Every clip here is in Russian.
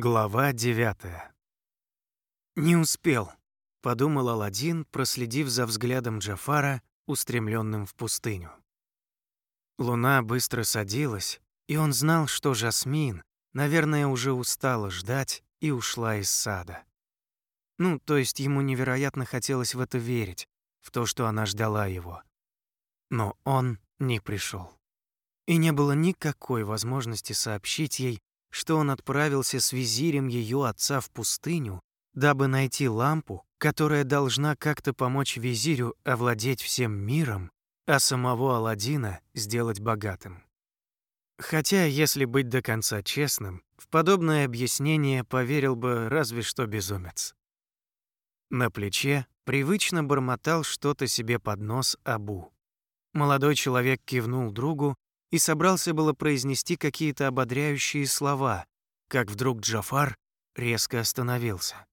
Глава девятая. «Не успел», — подумал Аладдин, проследив за взглядом Джафара, устремленным в пустыню. Луна быстро садилась, и он знал, что Жасмин, наверное, уже устала ждать и ушла из сада. Ну, то есть ему невероятно хотелось в это верить, в то, что она ждала его. Но он не пришел. И не было никакой возможности сообщить ей, что он отправился с визирем ее отца в пустыню, дабы найти лампу, которая должна как-то помочь визирю овладеть всем миром, а самого Аладдина сделать богатым. Хотя, если быть до конца честным, в подобное объяснение поверил бы разве что безумец. На плече привычно бормотал что-то себе под нос Абу. Молодой человек кивнул другу и собрался было произнести какие-то ободряющие слова, как вдруг Джафар резко остановился.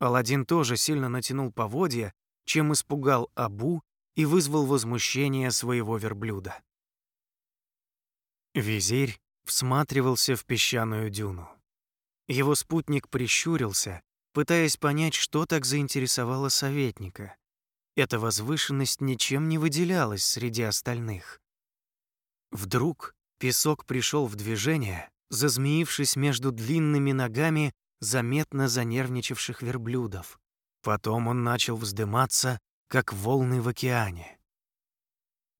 Аладдин тоже сильно натянул поводья, чем испугал Абу и вызвал возмущение своего верблюда. Визирь всматривался в песчаную дюну. Его спутник прищурился, пытаясь понять, что так заинтересовало советника. Эта возвышенность ничем не выделялась среди остальных. Вдруг песок пришел в движение, зазмеившись между длинными ногами заметно занервничавших верблюдов. Потом он начал вздыматься, как волны в океане.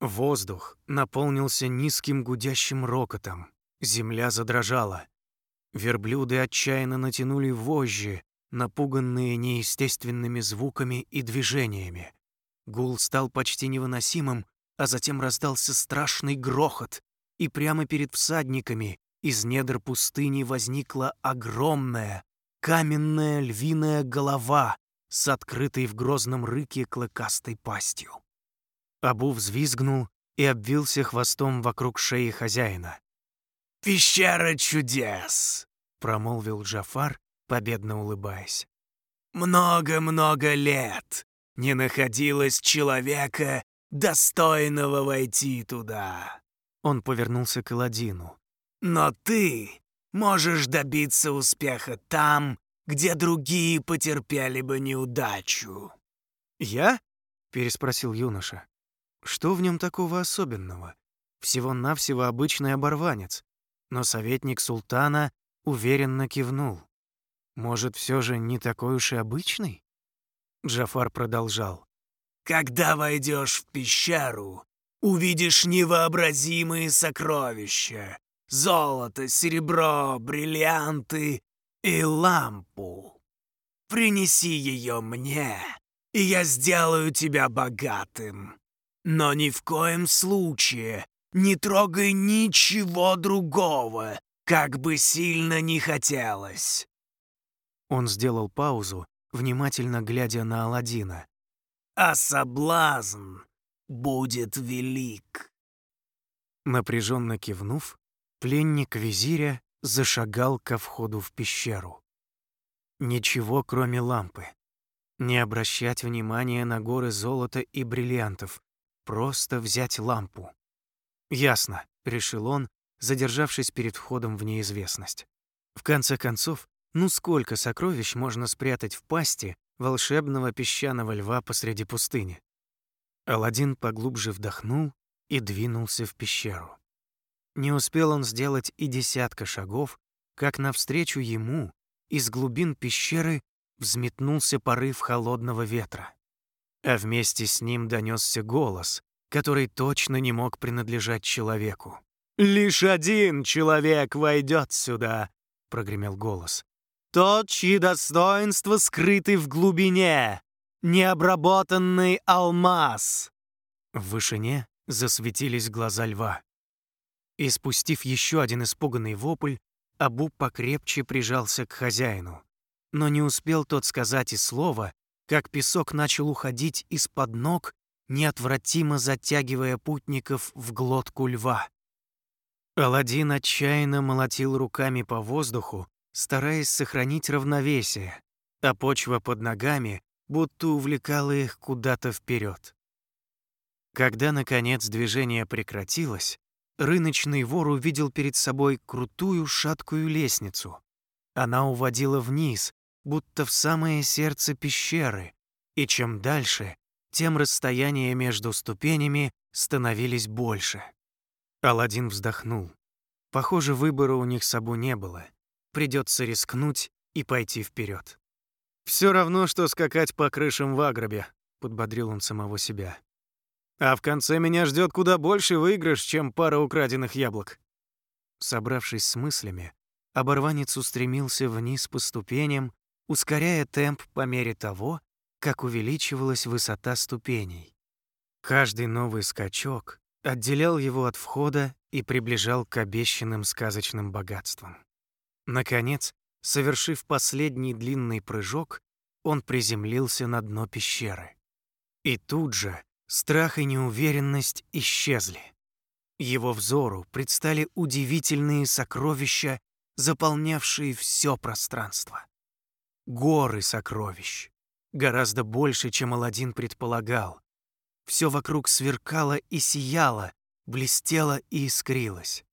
Воздух наполнился низким гудящим рокотом, земля задрожала. Верблюды отчаянно натянули вожжи, напуганные неестественными звуками и движениями. Гул стал почти невыносимым, а затем раздался страшный грохот, и прямо перед всадниками из недр пустыни возникла огромная, каменная львиная голова с открытой в грозном рыке клыкастой пастью. Абу взвизгнул и обвился хвостом вокруг шеи хозяина. «Пещера чудес!» — промолвил Джафар, победно улыбаясь. «Много-много лет не находилось человека, достойного войти туда». Он повернулся к Эладину. «Но ты можешь добиться успеха там, где другие потерпели бы неудачу». «Я?» — переспросил юноша. «Что в нем такого особенного? Всего-навсего обычный оборванец». Но советник султана уверенно кивнул. «Может, все же не такой уж и обычный?» Джафар продолжал. Когда войдешь в пещеру, увидишь невообразимые сокровища. Золото, серебро, бриллианты и лампу. Принеси ее мне, и я сделаю тебя богатым. Но ни в коем случае не трогай ничего другого, как бы сильно ни хотелось». Он сделал паузу, внимательно глядя на Аладдина а соблазн будет велик. Напряженно кивнув, пленник визиря зашагал ко входу в пещеру. Ничего, кроме лампы. Не обращать внимания на горы золота и бриллиантов, просто взять лампу. «Ясно», — решил он, задержавшись перед входом в неизвестность. В конце концов, ну сколько сокровищ можно спрятать в пасти, волшебного песчаного льва посреди пустыни. Аладдин поглубже вдохнул и двинулся в пещеру. Не успел он сделать и десятка шагов, как навстречу ему из глубин пещеры взметнулся порыв холодного ветра. А вместе с ним донесся голос, который точно не мог принадлежать человеку. «Лишь один человек войдет сюда», — прогремел голос. Тот, чьи достоинства скрыты в глубине, необработанный алмаз. В вышине засветились глаза льва. И спустив еще один испуганный вопль, Абу покрепче прижался к хозяину. Но не успел тот сказать и слова, как песок начал уходить из-под ног, неотвратимо затягивая путников в глотку льва. Аладдин отчаянно молотил руками по воздуху, стараясь сохранить равновесие, а почва под ногами будто увлекала их куда-то вперед. Когда, наконец, движение прекратилось, рыночный вор увидел перед собой крутую шаткую лестницу, Она уводила вниз, будто в самое сердце пещеры, и чем дальше, тем расстояние между ступенями становились больше. Аладдин вздохнул. Похоже, выбора у них с собой не было. Придется рискнуть и пойти вперед. Все равно, что скакать по крышам в Агробе, подбодрил он самого себя. А в конце меня ждет куда больше выигрыш, чем пара украденных яблок. Собравшись с мыслями, оборванец устремился вниз по ступеням, ускоряя темп по мере того, как увеличивалась высота ступеней. Каждый новый скачок отделял его от входа и приближал к обещанным сказочным богатствам. Наконец, совершив последний длинный прыжок, он приземлился на дно пещеры. И тут же страх и неуверенность исчезли. Его взору предстали удивительные сокровища, заполнявшие все пространство. Горы сокровищ, гораздо больше, чем Аладдин предполагал. Все вокруг сверкало и сияло, блестело и искрилось.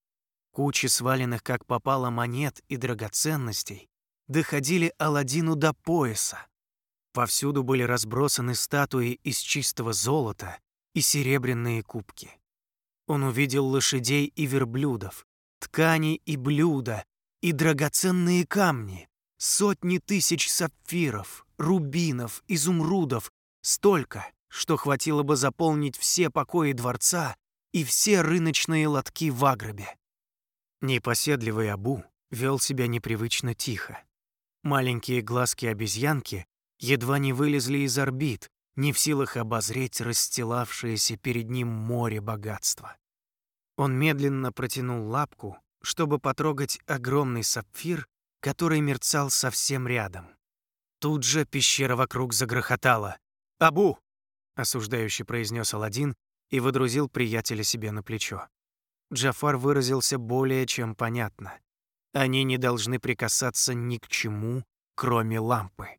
Кучи сваленных как попало монет и драгоценностей доходили Аладдину до пояса. Повсюду были разбросаны статуи из чистого золота и серебряные кубки. Он увидел лошадей и верблюдов, ткани и блюда, и драгоценные камни, сотни тысяч сапфиров, рубинов, изумрудов, столько, что хватило бы заполнить все покои дворца и все рыночные лотки в Агробе. Непоседливый Абу вел себя непривычно тихо. Маленькие глазки обезьянки едва не вылезли из орбит, не в силах обозреть расстилавшееся перед ним море богатства. Он медленно протянул лапку, чтобы потрогать огромный сапфир, который мерцал совсем рядом. Тут же пещера вокруг загрохотала. «Абу!» — осуждающий произнес Аладдин и выдрузил приятеля себе на плечо. Джафар выразился более чем понятно. Они не должны прикасаться ни к чему, кроме лампы.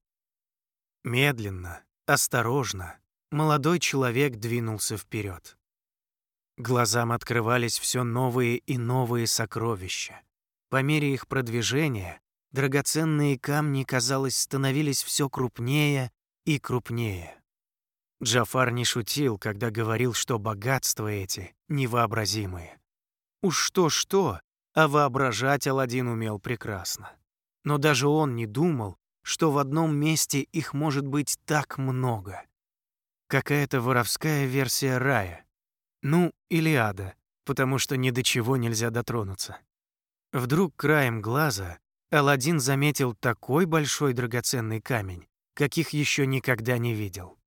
Медленно, осторожно, молодой человек двинулся вперед. Глазам открывались все новые и новые сокровища. По мере их продвижения драгоценные камни, казалось, становились все крупнее и крупнее. Джафар не шутил, когда говорил, что богатства эти невообразимые. Уж что-что, а воображать Аладдин умел прекрасно. Но даже он не думал, что в одном месте их может быть так много. Какая-то воровская версия рая. Ну, или ада, потому что ни до чего нельзя дотронуться. Вдруг краем глаза Аладдин заметил такой большой драгоценный камень, каких еще никогда не видел.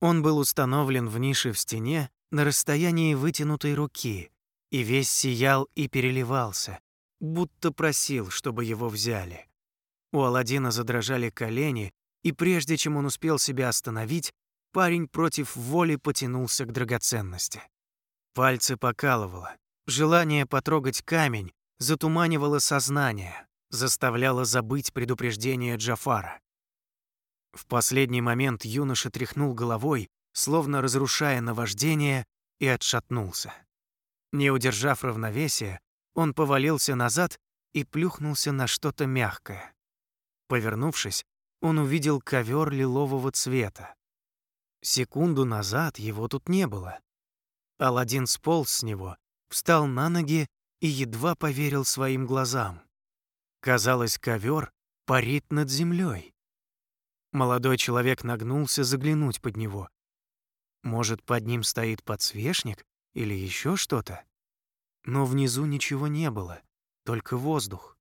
Он был установлен в нише в стене на расстоянии вытянутой руки и весь сиял и переливался, будто просил, чтобы его взяли. У Аладдина задрожали колени, и прежде чем он успел себя остановить, парень против воли потянулся к драгоценности. Пальцы покалывало. Желание потрогать камень затуманивало сознание, заставляло забыть предупреждение Джафара. В последний момент юноша тряхнул головой, словно разрушая наваждение, и отшатнулся. Не удержав равновесия, он повалился назад и плюхнулся на что-то мягкое. Повернувшись, он увидел ковер лилового цвета. Секунду назад его тут не было. Аладдин сполз с него, встал на ноги и едва поверил своим глазам. Казалось, ковер парит над землей. Молодой человек нагнулся заглянуть под него. Может, под ним стоит подсвечник или еще что-то? Но внизу ничего не было, только воздух.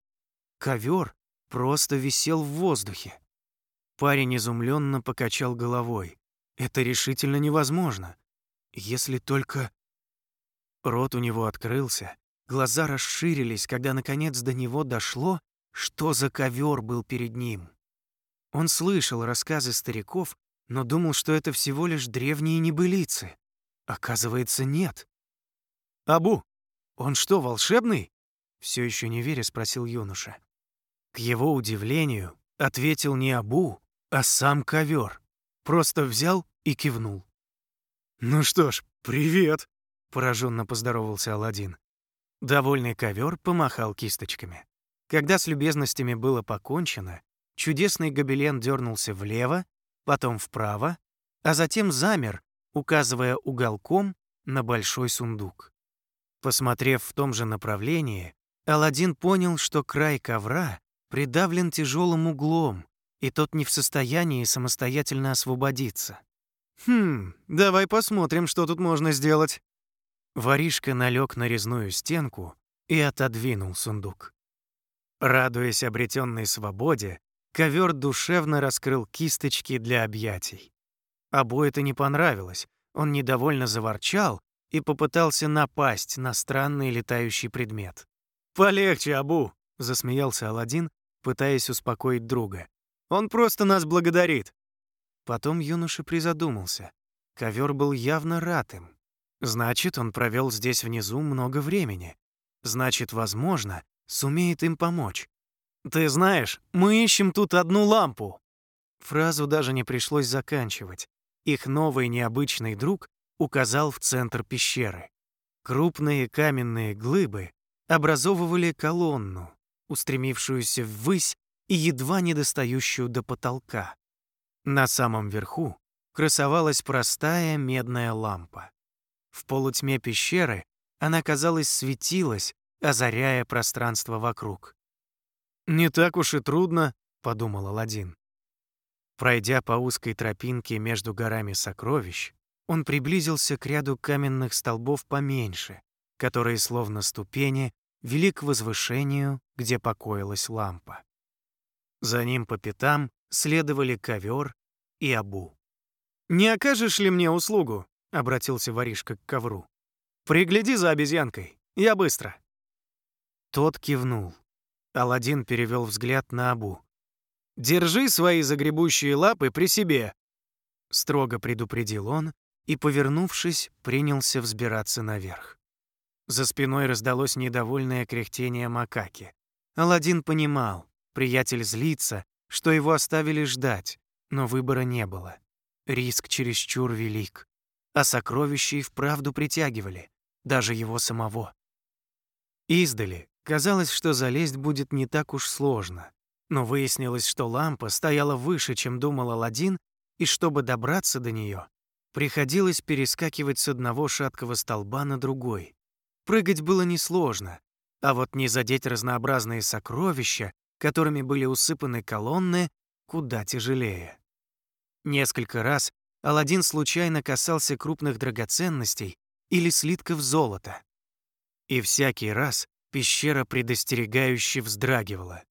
Ковер просто висел в воздухе. Парень изумленно покачал головой. Это решительно невозможно. Если только... Рот у него открылся, глаза расширились, когда наконец до него дошло, что за ковер был перед ним. Он слышал рассказы стариков, но думал, что это всего лишь древние небылицы. Оказывается, нет. «Абу, он что, волшебный?» Все еще не веря, спросил юноша. К его удивлению, ответил не Абу, а сам ковер. Просто взял и кивнул. «Ну что ж, привет!» — пораженно поздоровался Аладдин. Довольный ковер помахал кисточками. Когда с любезностями было покончено, чудесный гобелен дернулся влево, потом вправо, а затем замер, указывая уголком на большой сундук. Посмотрев в том же направлении, Аладдин понял, что край ковра придавлен тяжелым углом, и тот не в состоянии самостоятельно освободиться. «Хм, давай посмотрим, что тут можно сделать». Воришка налег на резную стенку и отодвинул сундук. Радуясь обретенной свободе, ковер душевно раскрыл кисточки для объятий. Абу это не понравилось, он недовольно заворчал и попытался напасть на странный летающий предмет. «Полегче, Абу!» — засмеялся Аладдин, пытаясь успокоить друга. «Он просто нас благодарит!» Потом юноша призадумался. Ковер был явно рад им. Значит, он провел здесь внизу много времени. Значит, возможно, сумеет им помочь. «Ты знаешь, мы ищем тут одну лампу». Фразу даже не пришлось заканчивать. Их новый необычный друг указал в центр пещеры. Крупные каменные глыбы образовывали колонну, устремившуюся ввысь и едва не достающую до потолка. На самом верху красовалась простая медная лампа. В полутьме пещеры она, казалось, светилась, озаряя пространство вокруг. «Не так уж и трудно», — подумал Аладдин. Пройдя по узкой тропинке между горами сокровищ, он приблизился к ряду каменных столбов поменьше, которые, словно ступени, вели к возвышению, где покоилась лампа. За ним по пятам следовали ковер и Абу. «Не окажешь ли мне услугу?» — обратился воришка к ковру. «Пригляди за обезьянкой. Я быстро». Тот кивнул. Аладдин перевел взгляд на Абу. «Держи свои загребущие лапы при себе», — строго предупредил он и, повернувшись, принялся взбираться наверх. За спиной раздалось недовольное кряхтение макаки. Аладдин понимал, приятель злится, что его оставили ждать, но выбора не было. Риск чересчур велик, а сокровища и вправду притягивали, даже его самого. Издали казалось, что залезть будет не так уж сложно, но выяснилось, что лампа стояла выше, чем думал Аладдин, и чтобы добраться до нее, приходилось перескакивать с одного шаткого столба на другой. Прыгать было несложно, а вот не задеть разнообразные сокровища, которыми были усыпаны колонны, куда тяжелее. Несколько раз Аладдин случайно касался крупных драгоценностей или слитков золота. И всякий раз пещера предостерегающе вздрагивала.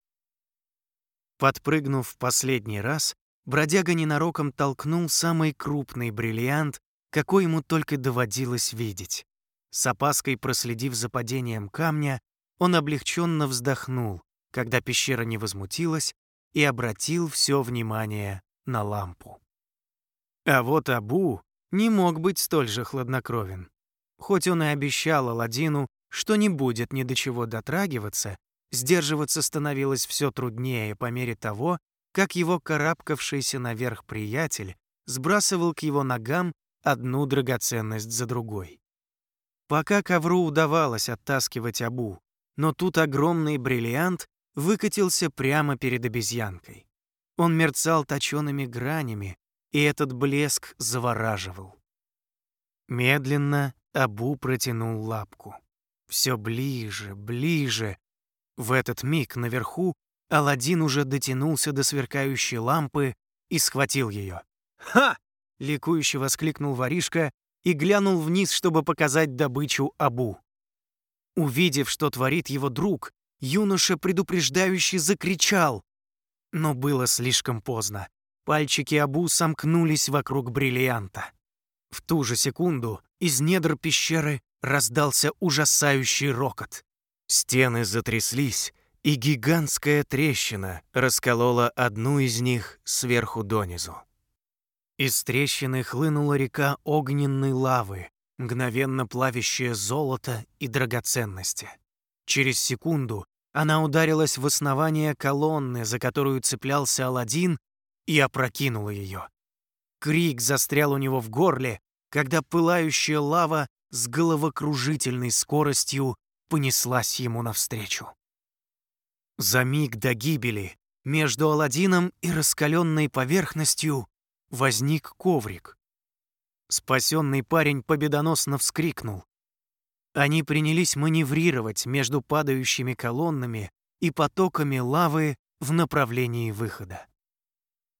Подпрыгнув в последний раз, бродяга ненароком толкнул самый крупный бриллиант, какой ему только доводилось видеть. С опаской проследив за падением камня, он облегченно вздохнул, когда пещера не возмутилась, и обратил все внимание на лампу. А вот Абу не мог быть столь же хладнокровен. Хоть он и обещал Аладдину, что не будет ни до чего дотрагиваться, сдерживаться становилось все труднее по мере того, как его карабкавшийся наверх приятель сбрасывал к его ногам одну драгоценность за другой. Пока ковру удавалось оттаскивать Абу, но тут огромный бриллиант выкатился прямо перед обезьянкой. Он мерцал точёными гранями, и этот блеск завораживал. Медленно Абу протянул лапку. Все ближе, ближе. В этот миг наверху Аладдин уже дотянулся до сверкающей лампы и схватил ее. «Ха!» — ликующе воскликнул воришка и глянул вниз, чтобы показать добычу Абу. Увидев, что творит его друг, юноша предупреждающе закричал. Но было слишком поздно. Пальчики Абу сомкнулись вокруг бриллианта. В ту же секунду из недр пещеры раздался ужасающий рокот. Стены затряслись, и гигантская трещина расколола одну из них сверху донизу. Из трещины хлынула река огненной лавы, мгновенно плавящая золото и драгоценности. Через секунду она ударилась в основание колонны, за которую цеплялся Аладдин, и опрокинула ее. Крик застрял у него в горле, когда пылающая лава с головокружительной скоростью понеслась ему навстречу. За миг до гибели между Аладдином и раскаленной поверхностью возник коврик. Спасенный парень победоносно вскрикнул. Они принялись маневрировать между падающими колоннами и потоками лавы в направлении выхода.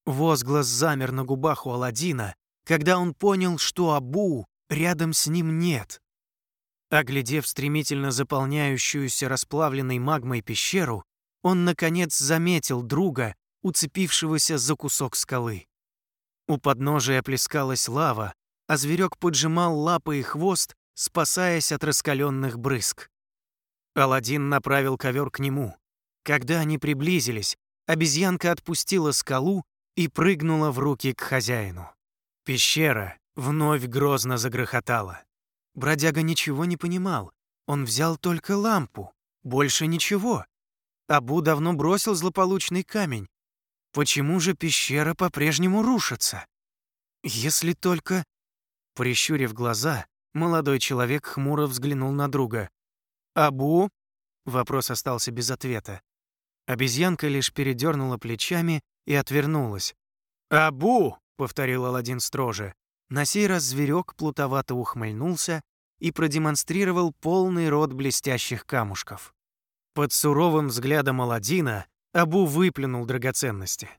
Возглас замер на губах у Аладдина, когда он понял, что Абу рядом с ним нет. Оглядев стремительно заполняющуюся расплавленной магмой пещеру, он, наконец, заметил друга, уцепившегося за кусок скалы. У подножия плескалась лава, а зверек поджимал лапы и хвост, спасаясь от раскаленных брызг. Аладдин направил ковер к нему. Когда они приблизились, обезьянка отпустила скалу и прыгнула в руки к хозяину. Пещера вновь грозно загрохотала. Бродяга ничего не понимал. Он взял только лампу, больше ничего. Абу давно бросил злополучный камень. Почему же пещера по-прежнему рушится? Если только... Прищурив глаза, молодой человек хмуро взглянул на друга. «Абу?» Вопрос остался без ответа. Обезьянка лишь передернула плечами и отвернулась. «Абу!» — повторил Аладдин строже. На сей раз зверек плутовато ухмыльнулся и продемонстрировал полный рот блестящих камушков. Под суровым взглядом Аладдина Абу выплюнул драгоценности.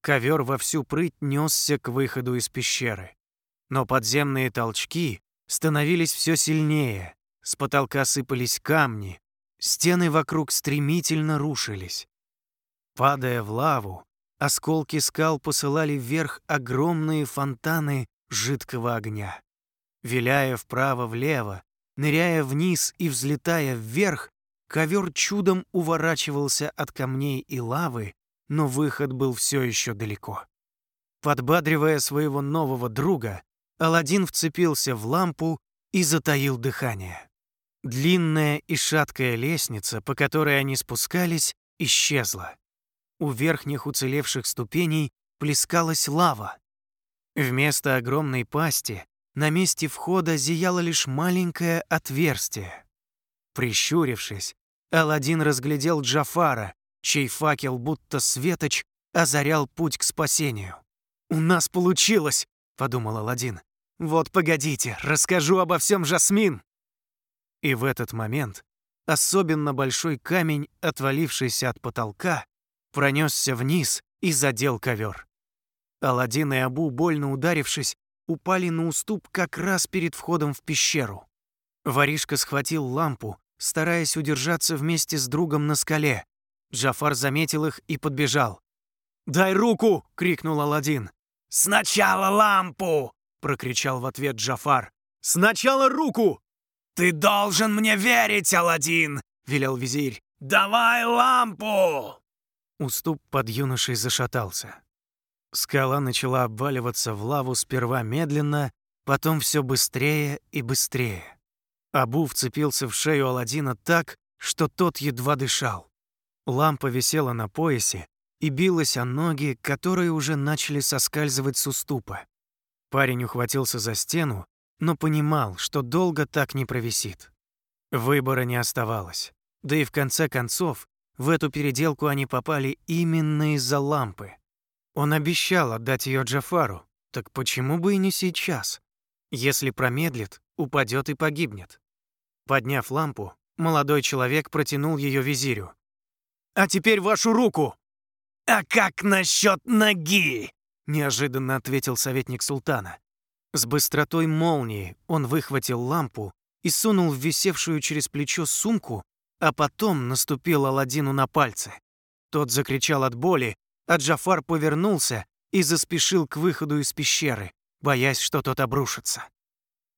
Ковер во всю прыть несся к выходу из пещеры. Но подземные толчки становились все сильнее, с потолка сыпались камни, стены вокруг стремительно рушились. Падая в лаву, осколки скал посылали вверх огромные фонтаны жидкого огня. Виляя вправо-влево, ныряя вниз и взлетая вверх, ковер чудом уворачивался от камней и лавы, но выход был все еще далеко. Подбадривая своего нового друга, Аладдин вцепился в лампу и затаил дыхание. Длинная и шаткая лестница, по которой они спускались, исчезла. У верхних уцелевших ступеней плескалась лава. Вместо огромной пасти на месте входа зияло лишь маленькое отверстие. Прищурившись, Аладдин разглядел Джафара, чей факел, будто светоч, озарял путь к спасению. «У нас получилось!» — подумал Аладдин. «Вот погодите, расскажу обо всем Жасмин!» И в этот момент особенно большой камень, отвалившийся от потолка, пронесся вниз и задел ковер. Аладдин и Абу, больно ударившись, упали на уступ как раз перед входом в пещеру. Воришка схватил лампу, стараясь удержаться вместе с другом на скале. Джафар заметил их и подбежал. «Дай руку!» — крикнул Аладдин. «Сначала лампу!» — прокричал в ответ Джафар. «Сначала руку!» «Ты должен мне верить, Аладдин!» — велел визирь. «Давай лампу!» Уступ под юношей зашатался. Скала начала обваливаться в лаву сперва медленно, потом все быстрее и быстрее. Абу вцепился в шею Аладдина так, что тот едва дышал. Лампа висела на поясе и билась о ноги, которые уже начали соскальзывать с уступа. Парень ухватился за стену, но понимал, что долго так не провисит. Выбора не оставалось. Да и в конце концов, в эту переделку они попали именно из-за лампы. Он обещал отдать ее Джафару, так почему бы и не сейчас? Если промедлит, упадет и погибнет. Подняв лампу, молодой человек протянул ее визирю. «А теперь вашу руку!» «А как насчет ноги?» — неожиданно ответил советник султана. С быстротой молнии он выхватил лампу и сунул в висевшую через плечо сумку, а потом наступил Аладдину на пальцы. Тот закричал от боли а Джафар повернулся и заспешил к выходу из пещеры, боясь, что тот обрушится.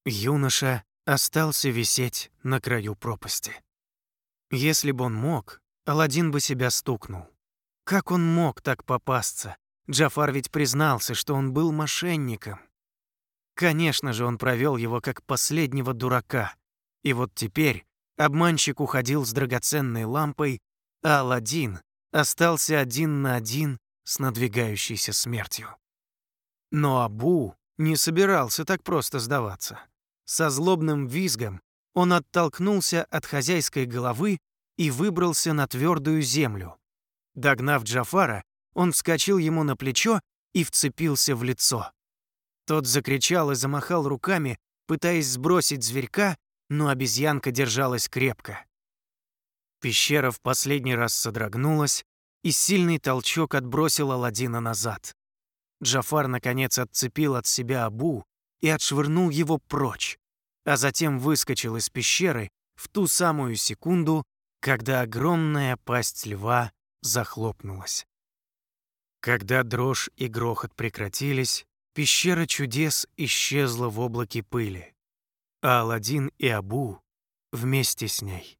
Юноша остался висеть на краю пропасти. Если бы он мог, Аладдин бы себя стукнул. Как он мог так попасться? Джафар ведь признался, что он был мошенником. Конечно же, он провел его как последнего дурака. И вот теперь обманщик уходил с драгоценной лампой, а Аладдин остался один на один с надвигающейся смертью. Но Абу не собирался так просто сдаваться. Со злобным визгом он оттолкнулся от хозяйской головы и выбрался на твердую землю. Догнав Джафара, он вскочил ему на плечо и вцепился в лицо. Тот закричал и замахал руками, пытаясь сбросить зверька, но обезьянка держалась крепко. Пещера в последний раз содрогнулась, и сильный толчок отбросил Аладдина назад. Джафар, наконец, отцепил от себя Абу и отшвырнул его прочь, а затем выскочил из пещеры в ту самую секунду, когда огромная пасть льва захлопнулась. Когда дрожь и грохот прекратились, пещера чудес исчезла в облаке пыли, а Аладдин и Абу вместе с ней.